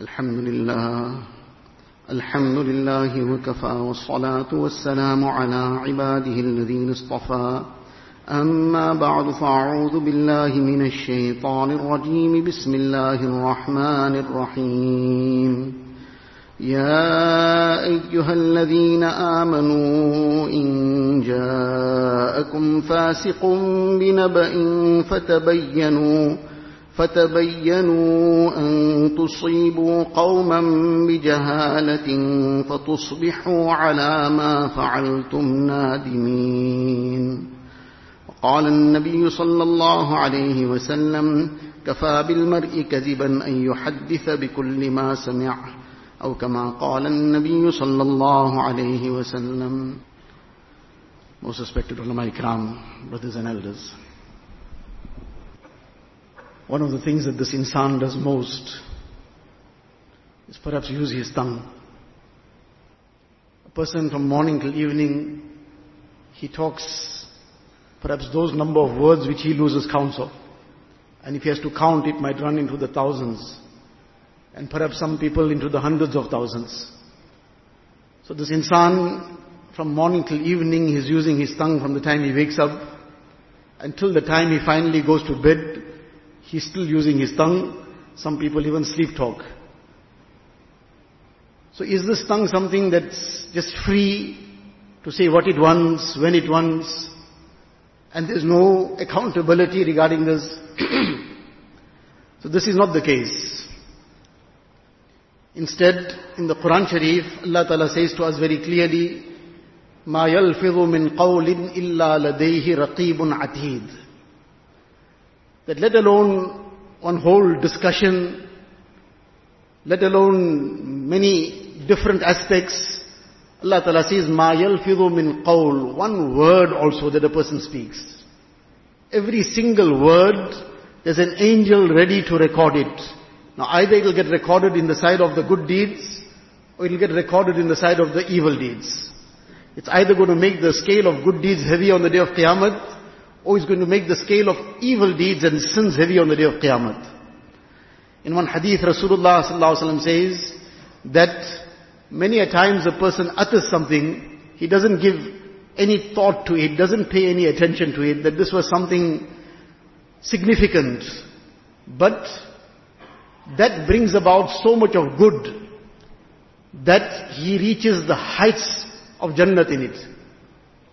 الحمد لله. الحمد لله وكفى والصلاة والسلام على عباده الذين اصطفى. أما بعد فأعوذ بالله من الشيطان الرجيم. بسم الله الرحمن الرحيم. يا أيها الذين آمنوا إن جاءكم فاسق بنبأ فتبينوا فتبينوا أن تصيبوا قوما بجهالة فتصبحوا على ما فعلتم نادمين وقال النبي صلى الله عليه وسلم كفى بالمرء كذبا أن يحدث بكل ما سمع أو كما قال النبي صلى الله عليه وسلم Most respected ulama ikram, brothers and elders. One of the things that this insan does most is perhaps use his tongue. A person from morning till evening, he talks perhaps those number of words which he loses count of. And if he has to count, it might run into the thousands. And perhaps some people into the hundreds of thousands. So this insan, from morning till evening, he's using his tongue from the time he wakes up until the time he finally goes to bed. He's still using his tongue. Some people even sleep talk. So is this tongue something that's just free to say what it wants, when it wants, and there's no accountability regarding this? so this is not the case. Instead, in the Quran Sharif, Allah Ta'ala says to us very clearly, ما يلفظ من قول إلا لديه رقيب عتيد that let alone one whole discussion, let alone many different aspects, Allah Ta'ala says, مَا يَلْفِظُ مِنْ قَوْلٍ One word also that a person speaks. Every single word, there's an angel ready to record it. Now either it will get recorded in the side of the good deeds, or it will get recorded in the side of the evil deeds. It's either going to make the scale of good deeds heavy on the day of Qiyamah, or is going to make the scale of evil deeds and sins heavy on the day of Qiyamah. In one hadith, Rasulullah ﷺ says that many a times a person utters something, he doesn't give any thought to it, doesn't pay any attention to it, that this was something significant. But that brings about so much of good that he reaches the heights of Jannat in it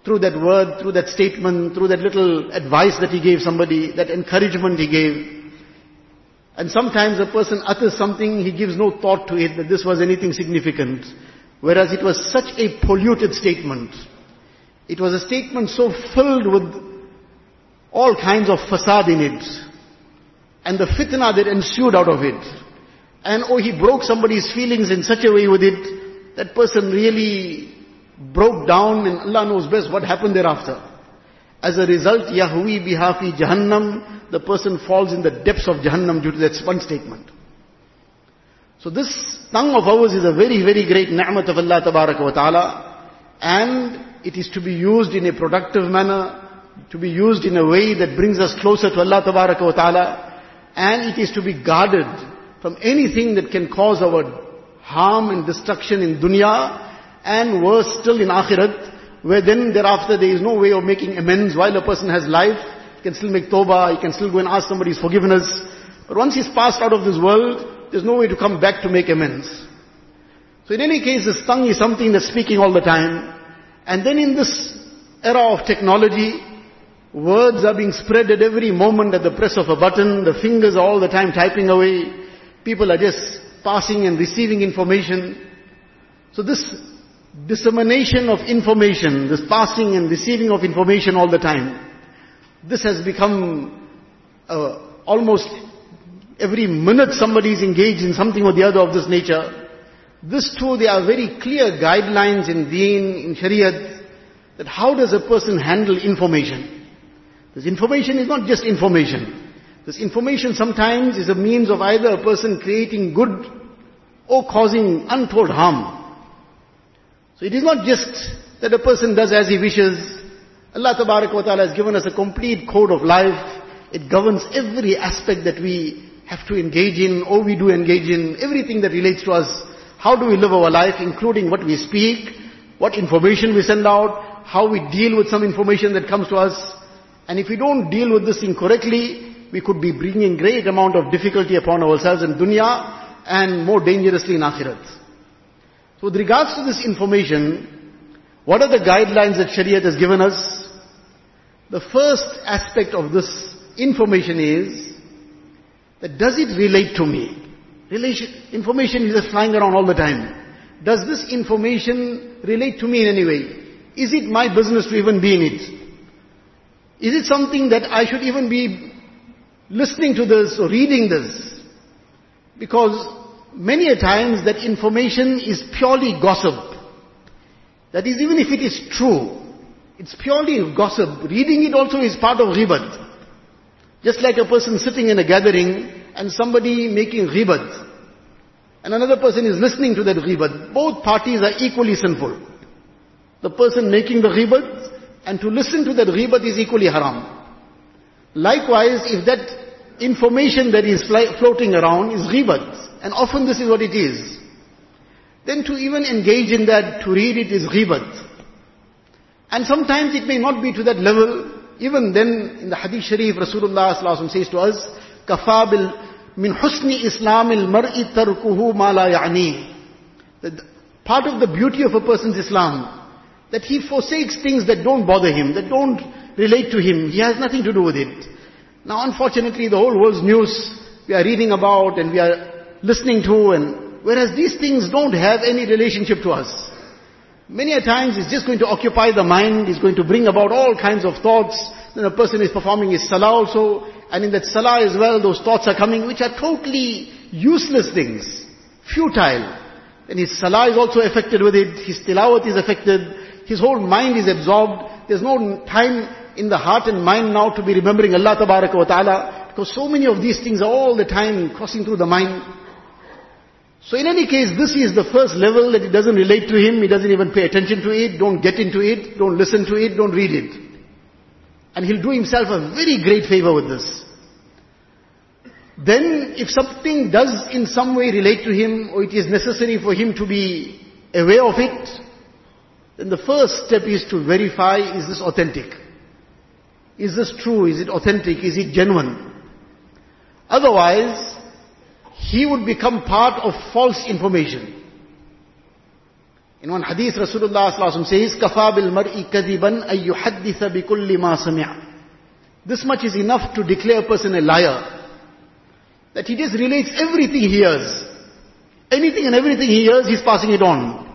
through that word, through that statement, through that little advice that he gave somebody, that encouragement he gave. And sometimes a person utters something, he gives no thought to it that this was anything significant. Whereas it was such a polluted statement. It was a statement so filled with all kinds of fasad in it. And the fitna that ensued out of it. And oh, he broke somebody's feelings in such a way with it, that person really broke down and Allah knows best what happened thereafter. As a result, Yahwi bihafi Jahannam, the person falls in the depths of Jahannam due to that one statement. So this tongue of ours is a very, very great ni'mat of Allah wa ta'ala. And it is to be used in a productive manner, to be used in a way that brings us closer to Allah wa ta'ala. And it is to be guarded from anything that can cause our harm and destruction in dunya and worse still in akhirat, where then thereafter there is no way of making amends while a person has life. He can still make tawbah, he can still go and ask somebody's forgiveness. But once he's passed out of this world, there's no way to come back to make amends. So in any case, this tongue is something that's speaking all the time. And then in this era of technology, words are being spread at every moment at the press of a button, the fingers are all the time typing away, people are just passing and receiving information. So this dissemination of information, this passing and receiving of information all the time, this has become uh, almost every minute somebody is engaged in something or the other of this nature. This too, there are very clear guidelines in deen, in shariat, that how does a person handle information? This information is not just information. This information sometimes is a means of either a person creating good or causing untold harm. So it is not just that a person does as he wishes. Allah wa ta'ala has given us a complete code of life. It governs every aspect that we have to engage in, or we do engage in, everything that relates to us. How do we live our life, including what we speak, what information we send out, how we deal with some information that comes to us. And if we don't deal with this thing correctly, we could be bringing great amount of difficulty upon ourselves in dunya and more dangerously in akhirat. With regards to this information, what are the guidelines that Shariah has given us? The first aspect of this information is that does it relate to me? Relation, information is just flying around all the time. Does this information relate to me in any way? Is it my business to even be in it? Is it something that I should even be listening to this or reading this? Because many a times that information is purely gossip. That is, even if it is true, it's purely gossip. Reading it also is part of ghibat. Just like a person sitting in a gathering and somebody making ghibat. And another person is listening to that ghibat. Both parties are equally sinful. The person making the ghibat and to listen to that ghibat is equally haram. Likewise, if that information that is floating around is ghibat, and often this is what it is, then to even engage in that, to read it is ghibat. And sometimes it may not be to that level. Even then, in the Hadith Sharif, Rasulullah says to us, كَفَى مِنْ حُسْنِ إِسْلَامِ الْمَرْءِ تَرْكُهُ مَا لَا يَعْنِي Part of the beauty of a person's Islam, that he forsakes things that don't bother him, that don't relate to him. He has nothing to do with it. Now unfortunately the whole world's news we are reading about and we are listening to and whereas these things don't have any relationship to us. Many a times it's just going to occupy the mind, it's going to bring about all kinds of thoughts. Then a person is performing his salah also, and in that salah as well, those thoughts are coming, which are totally useless things, futile. And his salah is also affected with it, his tilawat is affected, his whole mind is absorbed. There's no time in the heart and mind now to be remembering Allah wa ta'ala, because so many of these things are all the time crossing through the mind. So in any case, this is the first level that it doesn't relate to him, he doesn't even pay attention to it, don't get into it, don't listen to it, don't read it. And he'll do himself a very great favor with this. Then, if something does in some way relate to him, or it is necessary for him to be aware of it, then the first step is to verify, is this authentic? Is this true? Is it authentic? Is it genuine? Otherwise, he would become part of false information. In one hadith, Rasulullah says, كَفَى بِالْمَرْءِ كَذِبًا أَن يُحَدِّثَ بِكُلِّ مَا سَمِعَ This much is enough to declare a person a liar. That he just relates everything he hears. Anything and everything he hears, he's passing it on.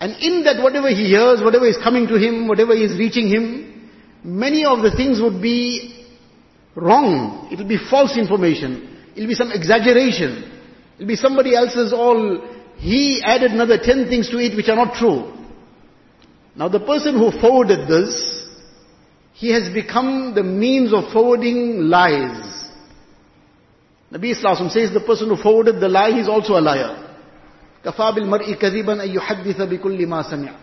And in that whatever he hears, whatever is coming to him, whatever is reaching him, many of the things would be wrong. It will be false information. It'll be some exaggeration. It'll be somebody else's all, he added another ten things to it which are not true. Now the person who forwarded this, he has become the means of forwarding lies. Nabi Islam says the person who forwarded the lie, is also a liar. كَفَى بِالْمَرْءِ كَذِبًا أَن يُحَدِّثَ بِكُلِّ مَا سَمِعَ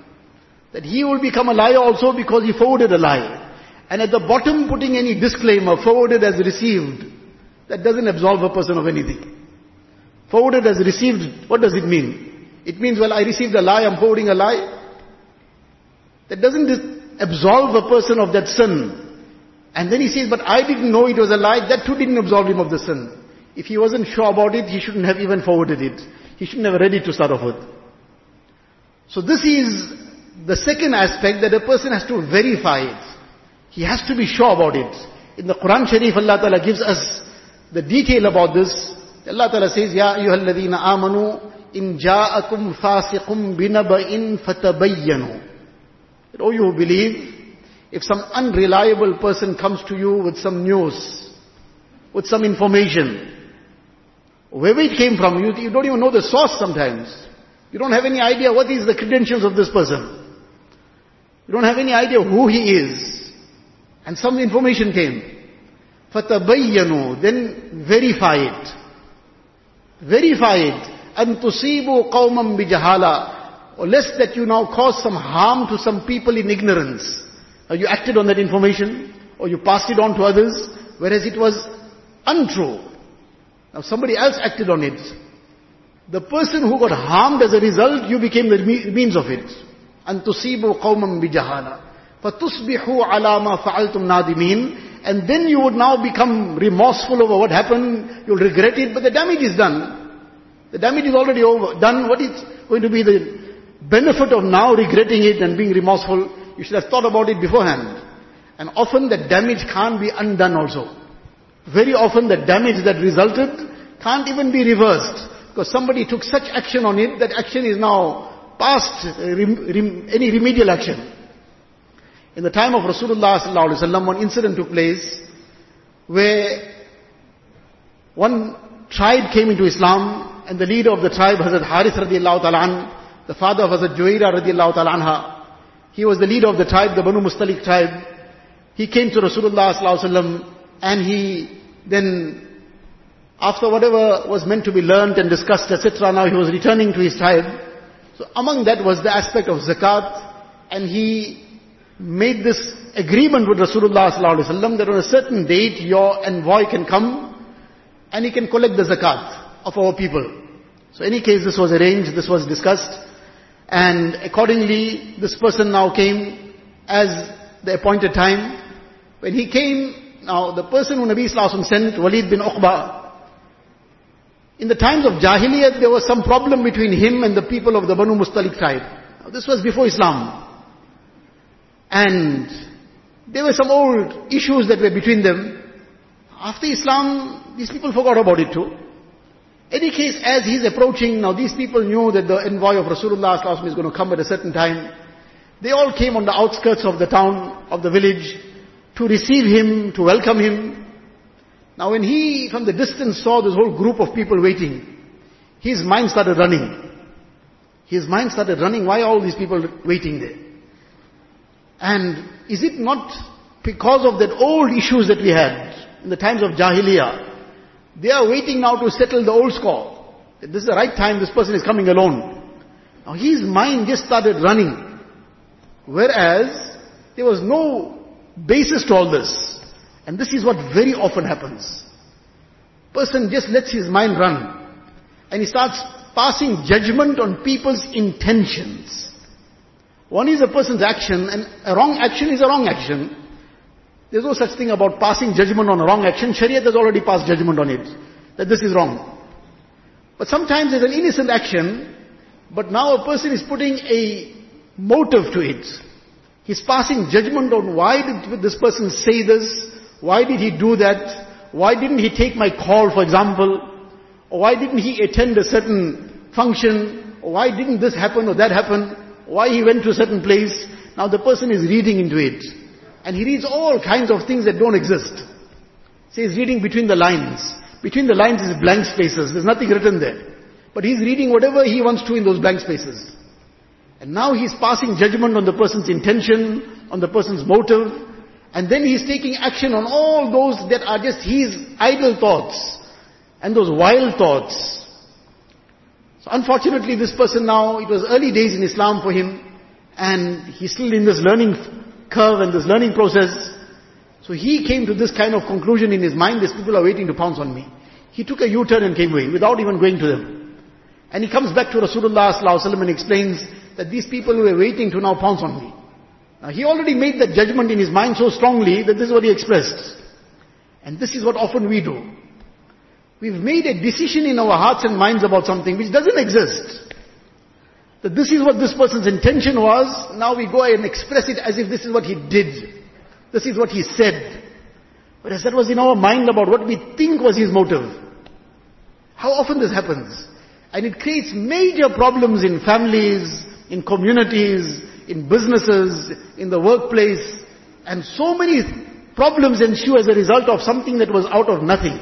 That he will become a liar also because he forwarded a lie. And at the bottom putting any disclaimer, forwarded as received. That doesn't absolve a person of anything. Forwarded as received, what does it mean? It means, well, I received a lie, I'm forwarding a lie. That doesn't absolve a person of that sin. And then he says, but I didn't know it was a lie, that too didn't absolve him of the sin. If he wasn't sure about it, he shouldn't have even forwarded it. He shouldn't have read it to start off with. So this is the second aspect that a person has to verify it. He has to be sure about it. In the Quran Sharif, Allah Ta'ala gives us the detail about this, Allah Ta'ala says, Ya ayyuhalladhina amanu, in ja'akum fasiqum binaba'in fatabayyanu. Oh you believe, if some unreliable person comes to you with some news, with some information, wherever it came from, you, you don't even know the source sometimes. You don't have any idea what is the credentials of this person. You don't have any idea who he is. And some information came. فَتَبَيَّنُوا Then verify it. Verify it. أَن تُصِيبُوا قَوْمًا بِجَهَالًا Or lest that you now cause some harm to some people in ignorance. Or you acted on that information, or you passed it on to others, whereas it was untrue. Now somebody else acted on it. The person who got harmed as a result, you became the means of it. أن تصيبوا قوما بجهالة فتصبحوا على ما فعلتم نادمين and then you would now become remorseful over what happened, you'll regret it, but the damage is done. The damage is already over, done. What is going to be the benefit of now regretting it and being remorseful? You should have thought about it beforehand. And often the damage can't be undone also. Very often the damage that resulted can't even be reversed. Because somebody took such action on it, that action is now past uh, rem, rem, any remedial action. In the time of Rasulullah sallallahu one incident took place where one tribe came into Islam and the leader of the tribe, Hazrat ta'ala the father of Hazrat Juwaira radiallahu ta'ala he was the leader of the tribe, the Banu Mustalik tribe. He came to Rasulullah sallallahu and he then after whatever was meant to be learnt and discussed, etc., now he was returning to his tribe. So among that was the aspect of zakat, and he made this agreement with Rasulullah sallallahu that on a certain date your envoy can come and he can collect the zakat of our people. So any case this was arranged, this was discussed, and accordingly this person now came as the appointed time. When he came, now the person who Nabi Sallallahu sent, Walid bin Uqba, in the times of Jahiliyyah, there was some problem between him and the people of the Banu Mustalik tribe. Now, this was before Islam. And there were some old issues that were between them. After Islam, these people forgot about it too. Any case, as he's approaching, now these people knew that the envoy of Rasulullah is going to come at a certain time. They all came on the outskirts of the town, of the village, to receive him, to welcome him. Now when he from the distance saw this whole group of people waiting, his mind started running. His mind started running, why all these people waiting there? And is it not because of that old issues that we had in the times of Jahiliyyah? They are waiting now to settle the old score. This is the right time, this person is coming alone. Now his mind just started running. Whereas, there was no basis to all this. And this is what very often happens. Person just lets his mind run. And he starts passing judgment on people's intentions. One is a person's action, and a wrong action is a wrong action. There's no such thing about passing judgment on a wrong action. Sharia has already passed judgment on it. That this is wrong. But sometimes there's an innocent action, but now a person is putting a motive to it. He's passing judgment on why did this person say this, why did he do that? Why didn't he take my call, for example? Or why didn't he attend a certain function? Or why didn't this happen or that happen? Why he went to a certain place? Now the person is reading into it. And he reads all kinds of things that don't exist. So he's reading between the lines. Between the lines is blank spaces. There's nothing written there. But he's reading whatever he wants to in those blank spaces. And now he's passing judgment on the person's intention, on the person's motive, and then he's taking action on all those that are just his idle thoughts and those wild thoughts. So unfortunately this person now, it was early days in Islam for him and he's still in this learning curve and this learning process. So he came to this kind of conclusion in his mind, these people are waiting to pounce on me. He took a U-turn and came away without even going to them. And he comes back to Rasulullah and explains that these people were waiting to now pounce on me. Now he already made that judgment in his mind so strongly that this is what he expressed. And this is what often we do. We've made a decision in our hearts and minds about something which doesn't exist. That this is what this person's intention was, now we go and express it as if this is what he did. This is what he said. Whereas that was in our mind about what we think was his motive. How often this happens? And it creates major problems in families, in communities, in businesses, in the workplace, and so many problems ensue as a result of something that was out of nothing.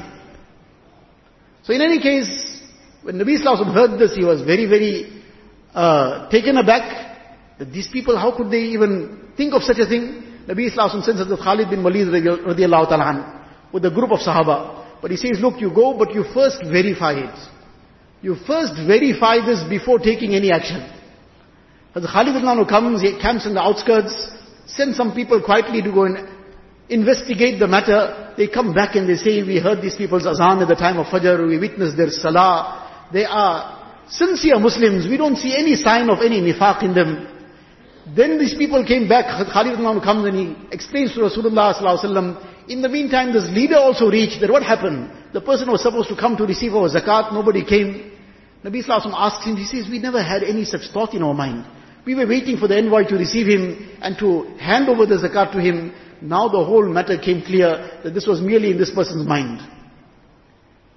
So in any case, when Nabi Sallallahu heard this, he was very, very uh, taken aback that these people, how could they even think of such a thing? Nabi Sallallahu sends Hazrat Khalid bin Walid radiallahu ta'ala with a group of Sahaba. But he says, look, you go, but you first verify it. You first verify this before taking any action. As Khalid ibn comes, he camps in the outskirts, sends some people quietly to go and investigate the matter, they come back and they say, we heard these people's azan at the time of Fajr, we witnessed their salah, they are sincere Muslims, we don't see any sign of any nifaq in them. Then these people came back, Khalid ibn comes and he explains to Rasulullah In the meantime, this leader also reached that what happened? The person was supposed to come to receive our zakat, nobody came. Nabi sallallahu asks him, he says, we never had any such thought in our mind. We were waiting for the envoy to receive him and to hand over the zakat to him. Now the whole matter came clear that this was merely in this person's mind.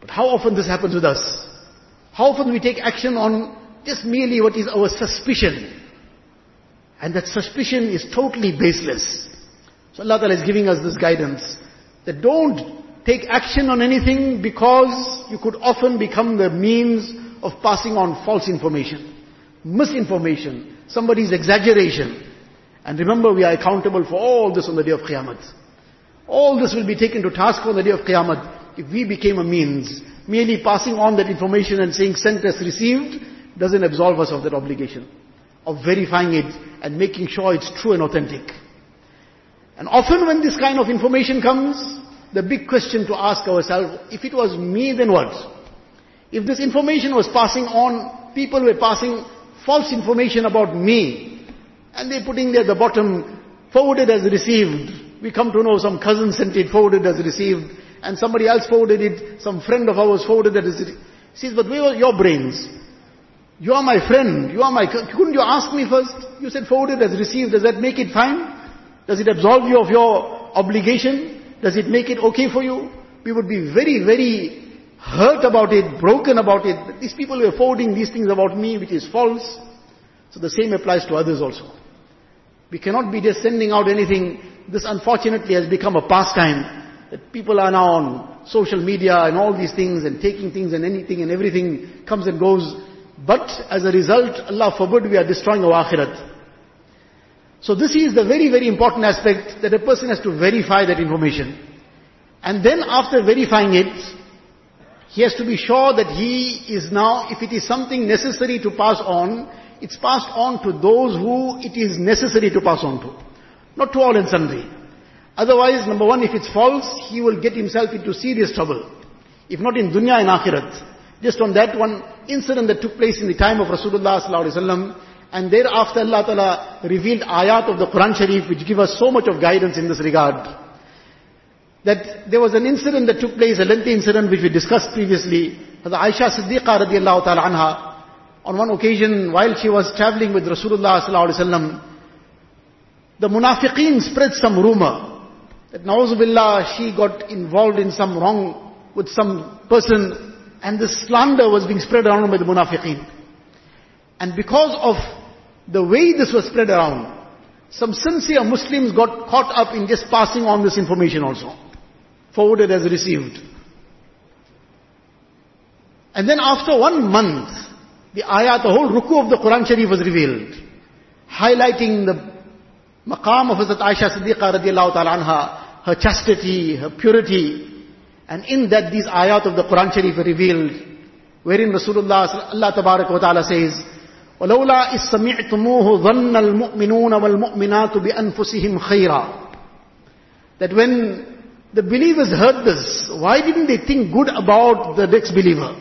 But how often this happens with us? How often we take action on just merely what is our suspicion? And that suspicion is totally baseless. So Allah Ta'ala is giving us this guidance. That don't take action on anything because you could often become the means of passing on false information, misinformation, somebody's exaggeration. And remember, we are accountable for all this on the day of Qiyamah. All this will be taken to task on the day of Qiyamah if we became a means. Merely passing on that information and saying sent as received doesn't absolve us of that obligation of verifying it and making sure it's true and authentic. And often when this kind of information comes, the big question to ask ourselves, if it was me, then what? If this information was passing on, people were passing false information about me, and they're putting there at the bottom, forwarded as received. We come to know some cousin sent it, forwarded as received, and somebody else forwarded it, some friend of ours forwarded it as received. Says, but where were your brains? You are my friend. You are my, couldn't you ask me first? You said forwarded as received. Does that make it fine? Does it absolve you of your obligation? Does it make it okay for you? We would be very, very hurt about it, broken about it. These people were forwarding these things about me, which is false. So the same applies to others also. We cannot be just sending out anything. This unfortunately has become a pastime. That people are now on social media and all these things and taking things and anything and everything comes and goes. But as a result, Allah forbid, we are destroying our akhirat. So this is the very, very important aspect that a person has to verify that information. And then after verifying it, he has to be sure that he is now, if it is something necessary to pass on, it's passed on to those who it is necessary to pass on to. Not to all and sundry. Otherwise, number one, if it's false, he will get himself into serious trouble. If not in dunya and akhirat. Just on that one incident that took place in the time of Rasulullah and thereafter Allah Ta'ala revealed ayat of the Quran Sharif which give us so much of guidance in this regard. That there was an incident that took place, a lengthy incident which we discussed previously. Hazrat Aisha Siddiqa radiallahu ta'ala anha, on one occasion while she was traveling with Rasulullah sallallahu the munafiqeen spread some rumor that Nauzubillah she got involved in some wrong with some person and this slander was being spread around by the munafiqeen. And because of the way this was spread around, some sincere Muslims got caught up in just passing on this information also. Forwarded as received. And then after one month, the ayat, the whole ruku of the Quran Sharif was revealed. Highlighting the maqam of Hazrat Aisha Siddiqa radiallahu ta'ala anha, her chastity, her purity, and in that these ayat of the Quran Sharif are revealed, wherein Rasulullah Allah Tabarak wa Ta'ala says, وَلَوْلَا إِذْ سَمِعْتُمُوهُ ظَنَّ الْمُؤْمِنُونَ وَالْمُؤْمِنَاتُ بِأَنفُسِهِمْ خَيْرًا That when the believers heard this, why didn't they think good about the next believer?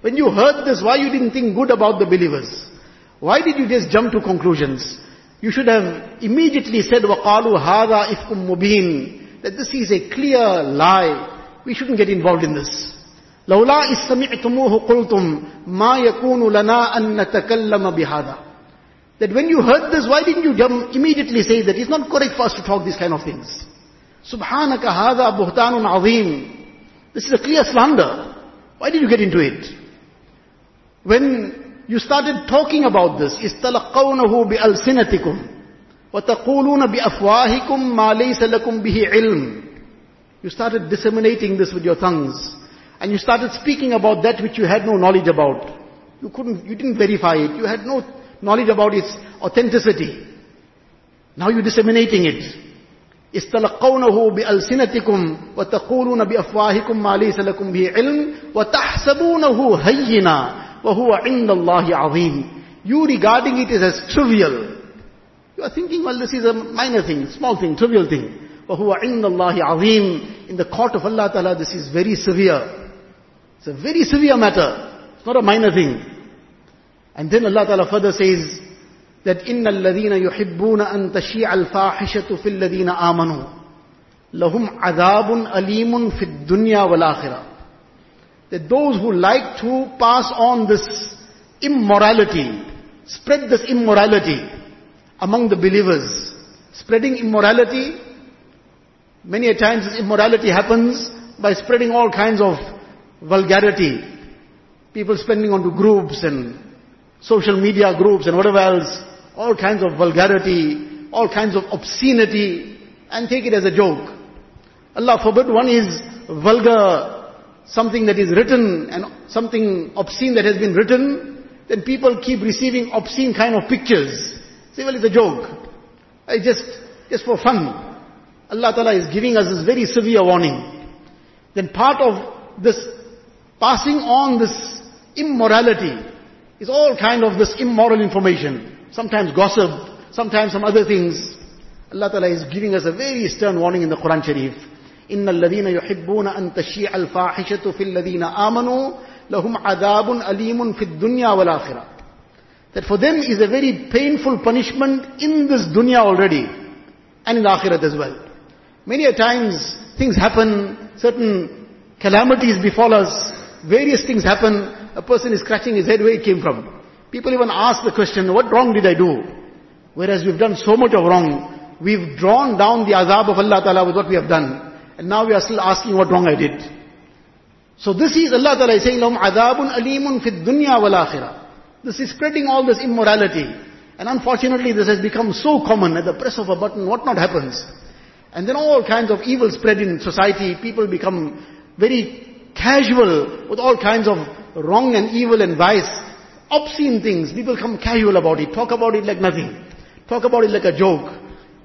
When you heard this, why you didn't think good about the believers? Why did you just jump to conclusions? You should have immediately said, وَقَالُوا هَذَا إِفْكُم مُبِينٌ That this is a clear lie. We shouldn't get involved in this. لولا إذ سمعتموه قلتم ما يكون لنا أن نتكلم بهذا That when you heard this, why didn't you immediately say that it's not correct for us to talk these kind of things? سبحانك هذا بهتان عظيم This is a clear slander. Why did you get into it? When you started talking about this, استلقونه بألسنتكم وتقولون بأفواهكم ما ليس لكم به علم you started disseminating this with your tongues. And you started speaking about that which you had no knowledge about. You couldn't, you didn't verify it. You had no knowledge about its authenticity. Now you're disseminating it. استلقونه بألسنتكم وتقولون بأفواهكم ما ليس لكم به علم وتحسبونه هينا وهو عند الله عظيم You regarding it as trivial. You are thinking, well, this is a minor thing, small thing, trivial thing. فَهُوَ عِنَّ اللَّهِ عَظِيمٌ In the court of Allah Ta'ala, this is very severe. It's a very severe matter. It's not a minor thing. And then Allah Ta'ala further says that إِنَّ الَّذِينَ يُحِبُّونَ أَن تَشِيعَ الْفَاحِشَةُ فِي الَّذِينَ آمَنُوا لَهُمْ عَذَابٌ أَلِيمٌ فِي الدُّنْيَا وَالْآخِرَةِ That those who like to pass on this immorality, spread this immorality among the believers, spreading immorality, many a times this immorality happens by spreading all kinds of vulgarity, people spending onto groups and social media groups and whatever else, all kinds of vulgarity, all kinds of obscenity, and take it as a joke. Allah forbid one is vulgar, something that is written and something obscene that has been written, then people keep receiving obscene kind of pictures. Say, well, it's a joke. It's just, just for fun. Allah Ta'ala is giving us this very severe warning. Then part of this passing on this immorality is all kind of this immoral information. Sometimes gossip, sometimes some other things. Allah Ta'ala is giving us a very stern warning in the Quran Sharif. إن الذين يحبون أن تشيع الفاحشة في الذين آمنوا لهم عذاب أليم في الدنيا والآخرة. That for them is a very painful punishment in this dunya already and in the akhirat as well. Many a times things happen, certain calamities befall us, various things happen, a person is scratching his head where it came from. People even ask the question, what wrong did I do? Whereas we've done so much of wrong, we've drawn down the azab of Allah Ta'ala with what we have done. And now we are still asking what wrong I did. So this is Allah Ta'ala is saying, لَهُمْ عَذَابٌ أَلِيمٌ فِي الدُّنْيَا وَالْآخِرَةِ This is spreading all this immorality. And unfortunately this has become so common at the press of a button, what not happens. And then all kinds of evil spread in society, people become very casual with all kinds of wrong and evil and vice, obscene things. People come casual about it, talk about it like nothing, talk about it like a joke.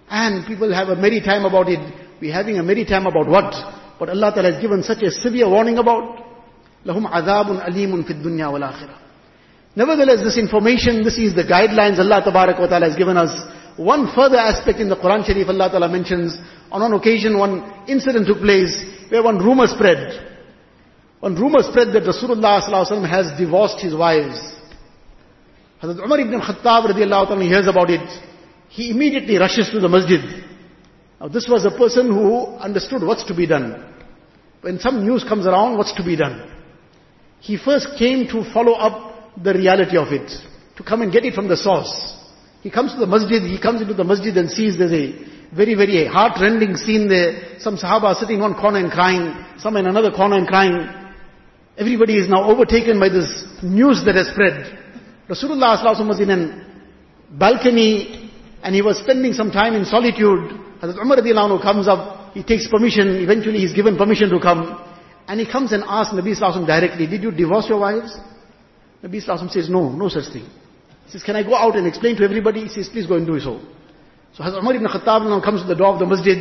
And people have a merry time about it. We're having a merry time about what? What Allah Ta'ala has given such a severe warning about. لَهُمْ عَذَابٌ أَلِيمٌ فِي الدُّنْيَا وَالْآخِرَةِ Nevertheless, this information, this is the guidelines Allah Ta'ala has given us. One further aspect in the Quran Sharif Allah Ta'ala mentions, on one occasion one incident took place where one rumor spread one rumor spread that Rasulullah has divorced his wives. Hazrat Umar ibn Khattab radiallahu anhu hears about it. He immediately rushes to the masjid. now this was a person who understood what's to be done. When some news comes around, what's to be done? He first came to follow up the reality of it, to come and get it from the source. He comes to the masjid, he comes into the masjid and sees there's a very, very heart-rending scene there. Some Sahaba are sitting in one corner and crying, some in another corner and crying. Everybody is now overtaken by this news that has spread. Rasulullah was in a balcony and he was spending some time in solitude. Hazrat Umar radiallahu comes up, he takes permission, eventually he's given permission to come. And he comes and asks Nabi Sallallahu directly, did you divorce your wives? Nabi Sallallahu says, no, no such thing. He says, can I go out and explain to everybody? He says, please go and do so. So Hazrat Umar ibn Khattab now comes to the door of the masjid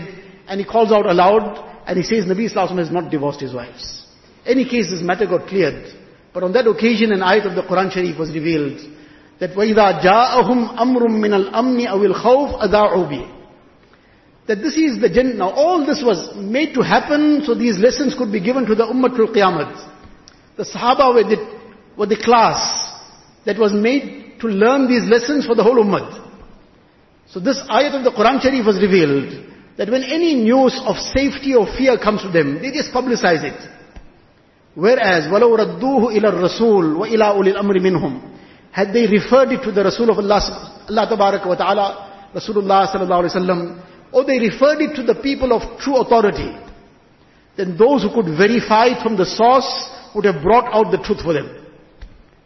and he calls out aloud and he says, Nabi Sallallahu has not divorced his wives. Any case, this matter got cleared. But on that occasion, an ayat of the Quran Sharif was revealed that وَإِذَا جَاءَهُمْ أَمْرٌ مِّنَ الْأَمْنِ أَوِ الْخَوْفِ أَذَاعُوا بِهِ That this is the gen- now all this was made to happen so these lessons could be given to the Ummatul Qiyamat. The Sahaba were the, were the class that was made to learn these lessons for the whole Ummah. So this ayat of the Quran Sharif was revealed that when any news of safety or fear comes to them, they just publicize it. Whereas, وَلَوْ رَدُّوهُ إِلَى الرَّسُولِ وَإِلَىٰ أُولِي الْأَمْرِ مِنْهُمْ Had they referred it to the Rasul of Allah, Allah Tabarak wa Ta'ala, Rasulullah sallallahu alayhi wasallam, or they referred it to the people of true authority, then those who could verify it from the source would have brought out the truth for them.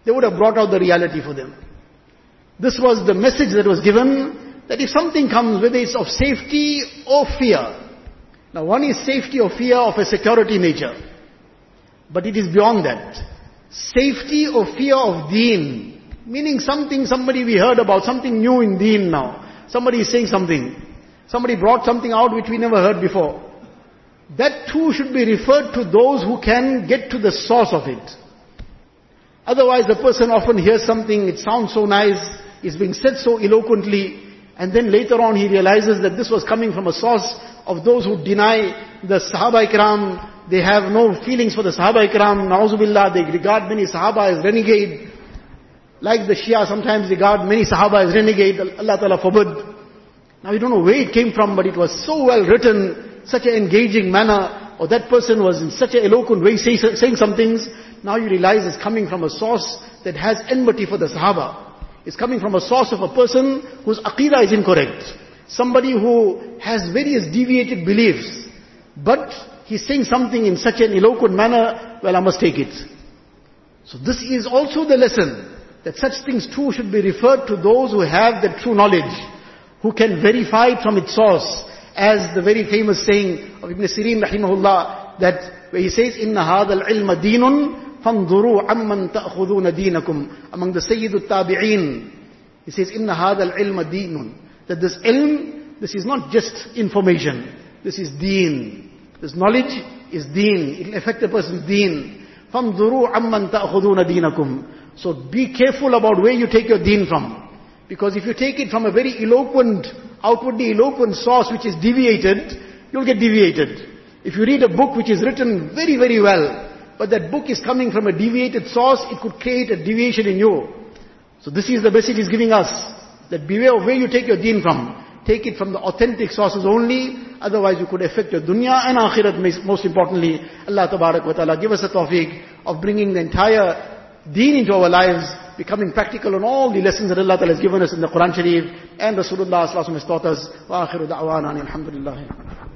They would have brought out the reality for them. This was the message that was given, that if something comes, whether it's of safety or fear, now one is safety or fear of a security nature. But it is beyond that. Safety or fear of deen. Meaning something, somebody we heard about, something new in deen now. Somebody is saying something. Somebody brought something out which we never heard before. That too should be referred to those who can get to the source of it. Otherwise the person often hears something, it sounds so nice, it's being said so eloquently, and then later on he realizes that this was coming from a source of those who deny the Sahaba Ikram. They have no feelings for the Sahaba Ikram. Na'uzubillah, they regard many Sahaba as renegade. Like the Shia sometimes regard many Sahaba as renegade. Allah Ta'ala forbid. Now you don't know where it came from, but it was so well written, such an engaging manner, or that person was in such an eloquent way say, saying some things. Now you realize it's coming from a source that has enmity for the Sahaba. It's coming from a source of a person whose aqidah is incorrect. Somebody who has various deviated beliefs. But he's saying something in such an eloquent manner, well I must take it. So this is also the lesson, that such things too should be referred to those who have the true knowledge who can verify it from its source. As the very famous saying of Ibn Sirin rahimahullah, that where he says, إِنَّ هَذَا الْعِلْمَ دِينٌ فَانْظُرُوا عَمَّنْ تَأْخُذُونَ دِينَكُمْ Among the Sayyid al-Tabi'een, he says, إِنَّ هَذَا الْعِلْمَ دِينٌ That this ilm, this is not just information, this is deen. This knowledge is deen. It will affect a person's deen. فَانْظُرُوا عَمَّنْ تَأْخُذُونَ دِينَكُمْ So be careful about where you take your deen from. Because if you take it from a very eloquent, outwardly eloquent source which is deviated, you'll get deviated. If you read a book which is written very, very well, but that book is coming from a deviated source, it could create a deviation in you. So this is the message he's giving us, that beware of where you take your deen from. Take it from the authentic sources only, otherwise you could affect your dunya and akhirat most importantly. Allah wa ta'ala give us a tawfiq of bringing the entire deen into our lives, becoming practical on all the lessons that Allah Ta'ala has given us in the Quran Sharif and Rasulullah has taught us. Wa akhiru da'wana alhamdulillah.